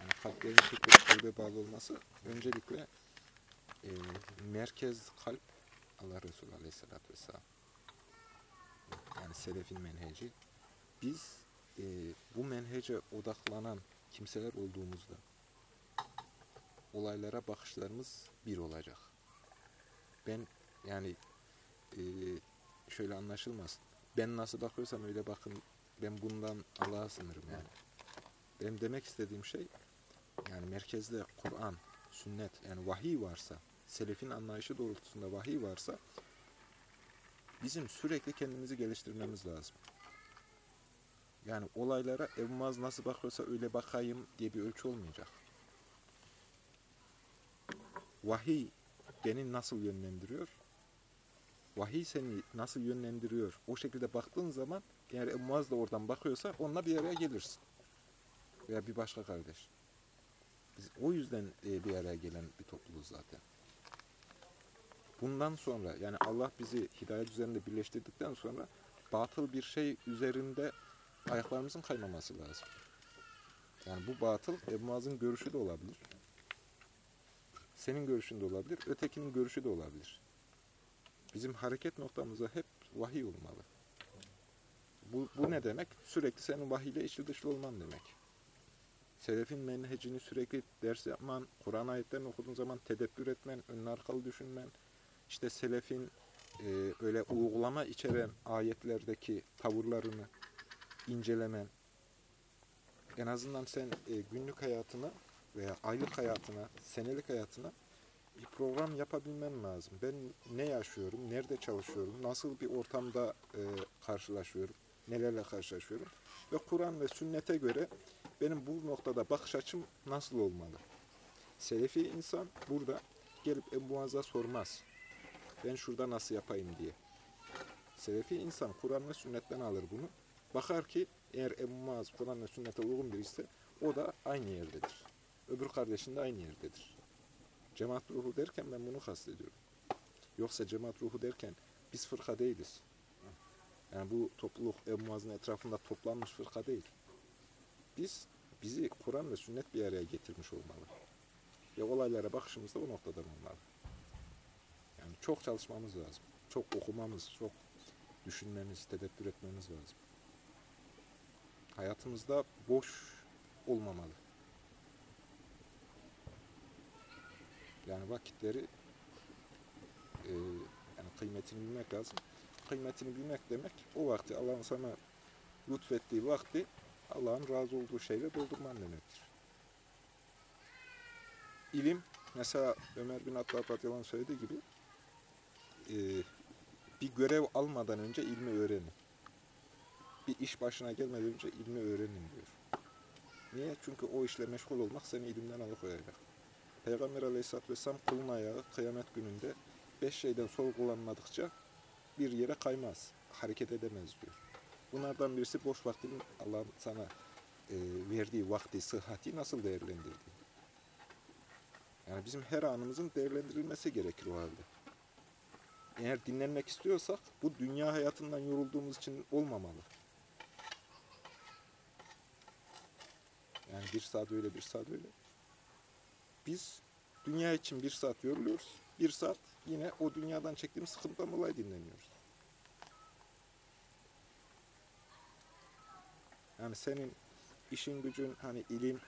Yani kalplerin tek kalbe bağlı olması öncelikle e, merkez kalp Allah Resulü Aleyhisselatü Vesselam. Yani selefin menheci. Biz e, bu menhece odaklanan kimseler olduğumuzda olaylara bakışlarımız bir olacak. Ben yani e, şöyle anlaşılmasın. Ben nasıl bakıyorsam öyle bakın. Ben bundan Allah'a sınırım yani. Benim demek istediğim şey yani merkezde Kur'an, sünnet yani vahiy varsa, selefin anlayışı doğrultusunda vahiy varsa bizim sürekli kendimizi geliştirmemiz lazım. Yani olaylara Ebu Muaz nasıl bakıyorsa öyle bakayım diye bir ölçü olmayacak. Vahiy beni nasıl yönlendiriyor? Vahiy seni nasıl yönlendiriyor? O şekilde baktığın zaman eğer Muaz da oradan bakıyorsa onunla bir araya gelirsin. Veya bir başka kardeş. Biz o yüzden e, bir araya gelen bir topluluğuz zaten. Bundan sonra yani Allah bizi hidayet üzerinde birleştirdikten sonra batıl bir şey üzerinde ayaklarımızın kaymaması lazım. Yani bu batıl Ebu Muaz'ın görüşü de olabilir. Senin görüşün de olabilir, ötekinin görüşü de olabilir. Bizim hareket noktamıza hep vahiy olmalı. Bu, bu ne demek? Sürekli senin vahiyle içli dışlı olman demek. Selefin menhecini sürekli ders yapman, Kur'an ayetlerini okuduğun zaman tedebbür etmen, önün arkalı düşünmen, işte selefin e, öyle uygulama içeren ayetlerdeki tavırlarını incelemen, en azından sen e, günlük hayatına veya aylık hayatına, senelik hayatına bir program yapabilmen lazım. Ben ne yaşıyorum, nerede çalışıyorum, nasıl bir ortamda e, karşılaşıyorum, nelerle karşılaşıyorum ve Kur'an ve sünnete göre benim bu noktada bakış açım nasıl olmalı? Selefi insan burada gelip Ebu Muaz'a sormaz. Ben şurada nasıl yapayım diye. Selefi insan Kur'an ve sünnetten alır bunu. Bakar ki eğer Ebu Muaz Kur'an ve sünnete uygun birisi o da aynı yerdedir. Öbür kardeşin de aynı yerdedir. Cemaat ruhu derken ben bunu kastediyorum. Yoksa cemaat ruhu derken biz fırka değiliz. Yani bu topluluk Ebu Muaz'ın etrafında toplanmış fırka değil. Biz, bizi Kur'an ve sünnet bir araya getirmiş olmalı. Ve olaylara bakışımız da o noktadan olmalı. Yani çok çalışmamız lazım. Çok okumamız, çok düşünmemiz, tedebbür etmemiz lazım. Hayatımızda boş olmamalı. Yani vakitleri e, yani kıymetini bilmek lazım. Kıymetini bilmek demek o vakti Allah'ın sana lütfettiği vakti Allah'ın razı olduğu şeyle doldurman demektir. İlim, mesela Ömer bin Hattab radıyallahu anh söylediği gibi e, bir görev almadan önce ilmi öğrenin. Bir iş başına gelmeden önce ilmi öğrenin diyor. Niye? Çünkü o işle meşgul olmak seni ilimden alıkoyacak. Peygamber aleyhisselatü vesselam kulun ayağı kıyamet gününde beş şeyden sorgulanmadıkça bir yere kaymaz, hareket edemez diyor. Bunlardan birisi boş vaktinin Allah'ın sana e, verdiği vakti, sıhhati nasıl değerlendirdiği. Yani bizim her anımızın değerlendirilmesi gerekir o halde. Eğer dinlenmek istiyorsak bu dünya hayatından yorulduğumuz için olmamalı. Yani bir saat öyle, bir saat öyle. Biz dünya için bir saat yoruluyoruz. Bir saat yine o dünyadan çektiğimiz sıkıntıdan dolayı dinleniyoruz. Yani senin işin gücün hani ilim,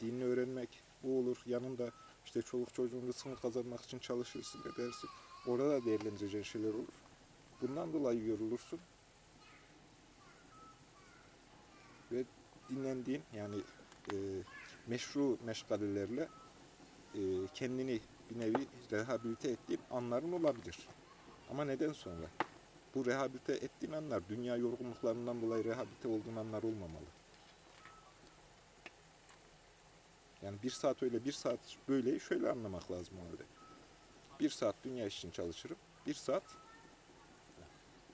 dinini öğrenmek bu olur. Yanında işte çoluk çocuğun rızkını kazanmak için çalışırsın edersin. Orada da değerlendireceğin şeyler olur. Bundan dolayı yorulursun. Ve dinlendiğin yani e, meşru meşgalelerle e, kendini bir nevi rehabilite ettiğin anların olabilir. Ama neden sonra? Bu rehabilite ettiğin anlar dünya yorgunluklarından dolayı rehabilite olduğun anlar olmamalı. Yani bir saat öyle, bir saat böyle şöyle anlamak lazım o halde. Bir saat dünya için çalışırım, bir saat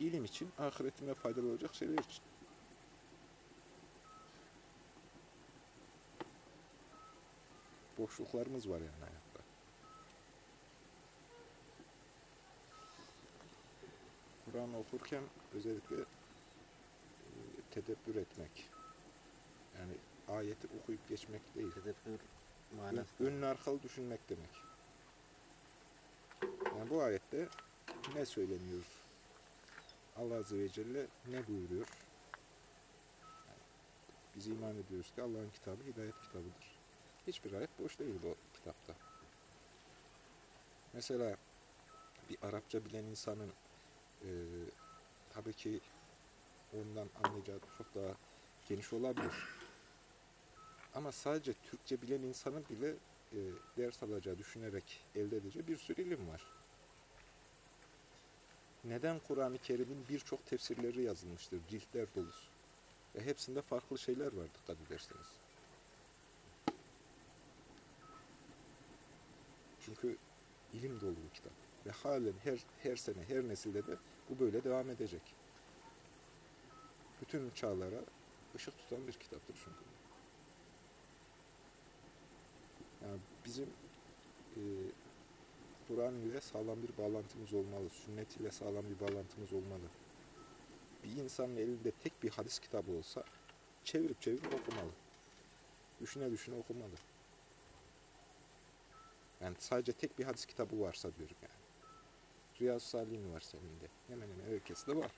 ilim için, ahiretime faydalı olacak şeyler için. Boşluklarımız var yani hayatta. Kur'an okurken özellikle tedebbür etmek. Yani ayeti okuyup geçmek değil. Tedebbür manası. önün arkalı düşünmek demek. Yani bu ayette ne söyleniyor? Allah Azze ve Celle ne buyuruyor? Yani biz iman ediyoruz ki Allah'ın kitabı hidayet kitabıdır. Hiçbir ayet boş değil bu kitapta. Mesela bir Arapça bilen insanın eee tabii ki ondan anlayacağı çok daha geniş olabilir. Ama sadece Türkçe bilen insanın bile e, ders alacağı, düşünerek elde edeceği bir sürü ilim var. Neden Kur'an-ı Kerim'in birçok tefsirleri yazılmıştır, ciltler dolusu. Ve hepsinde farklı şeyler var dikkat ederseniz. Çünkü ilim dolu bir kitap. Ve halen her, her sene, her nesilde de bu böyle devam edecek. Bütün çağlara ışık tutan bir kitaptır çünkü. Yani bizim e, Kur'an ile sağlam bir bağlantımız olmalı. Sünnet ile sağlam bir bağlantımız olmalı. Bir insanın elinde tek bir hadis kitabı olsa çevirip çevirip okumalı. Düşüne düşüne okumalı. Yani sadece tek bir hadis kitabı varsa diyorum yani. Riyaz Salih'in var senin de. Hemen hemen herkes de var.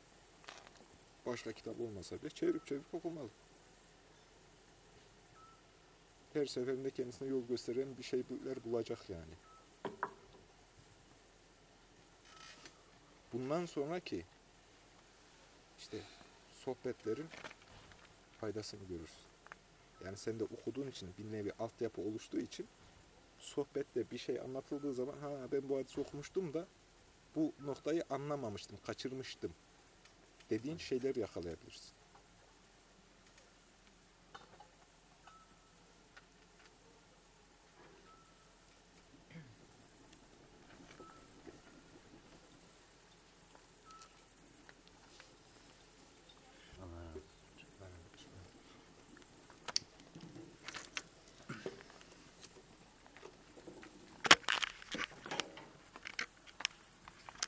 Başka kitap olmasa bile çevirip çevirip okumalı. Her seferinde kendisine yol gösteren bir şeyler bulacak yani. Bundan sonraki işte sohbetlerin faydasını görürsün. Yani sen de okuduğun için bir nevi altyapı oluştuğu için sohbette bir şey anlatıldığı zaman ha ben bu hadisi okumuştum da bu noktayı anlamamıştım, kaçırmıştım dediğin şeyler yakalayabilirsin.